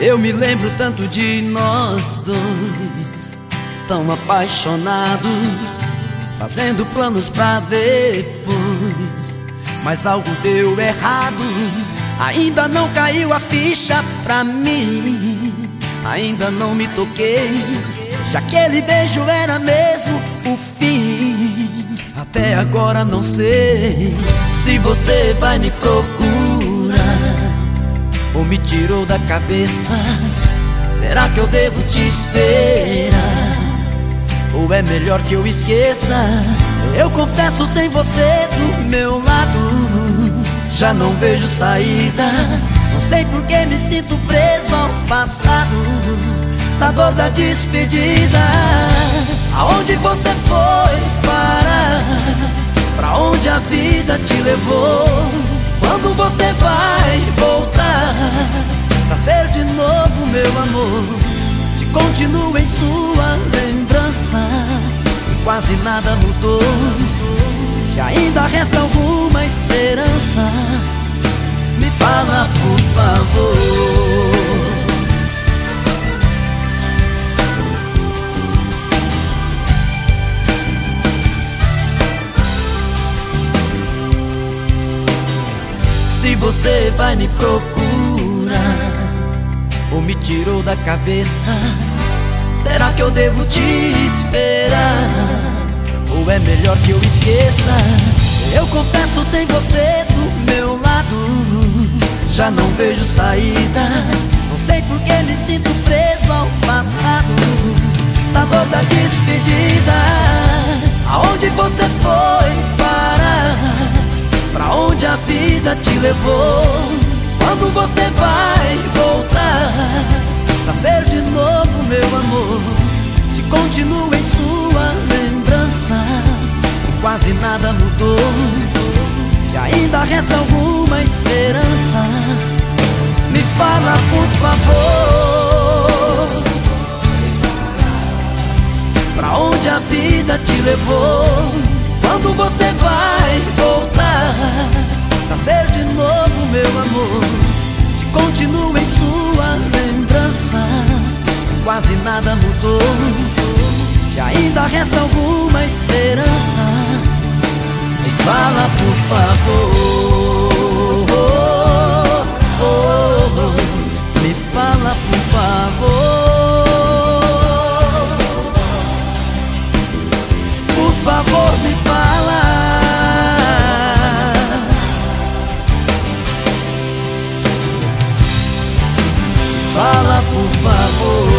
Eu me lembro tanto de nós dois, tão apaixonados, fazendo planos pra depois. Mas algo deu errado, ainda não caiu a ficha pra mim. Ainda não me toquei se aquele beijo era mesmo o fim. Até agora não sei se você vai me procurar ou me tirou da cabeça? Será que eu devo te esperar? Ou é melhor que eu esqueça? Eu confesso sem você do meu lado Já não vejo saída Não sei por que me sinto preso ao passado Da dor da despedida Aonde você foi parar? Pra onde a vida te levou? Quando você vai voltar Pra ser de novo meu amor Se continua em sua lembrança E quase nada mudou. Se ainda resta alguma esperança Me fala por favor você vai me procurar? Ou me tirou da cabeça? Será que eu devo te esperar? Ou é melhor que eu esqueça? Eu confesso sem você do meu lado. Já não vejo saída. Não sei por que me sinto preso ao passado. Da dor da despedida. Aonde você foi vida te levou. Quando você vai voltar Pra ser de novo meu amor. Se continua em sua lembrança Quase nada mudou. Se ainda resta alguma esperança Me fala por favor. Pra onde a vida te levou? Quando você vai voltar Pra ser de novo meu amor. Se continua em sua lembrança Quase nada mudou. Se ainda resta alguma esperança Me fala por favor Fala por favor.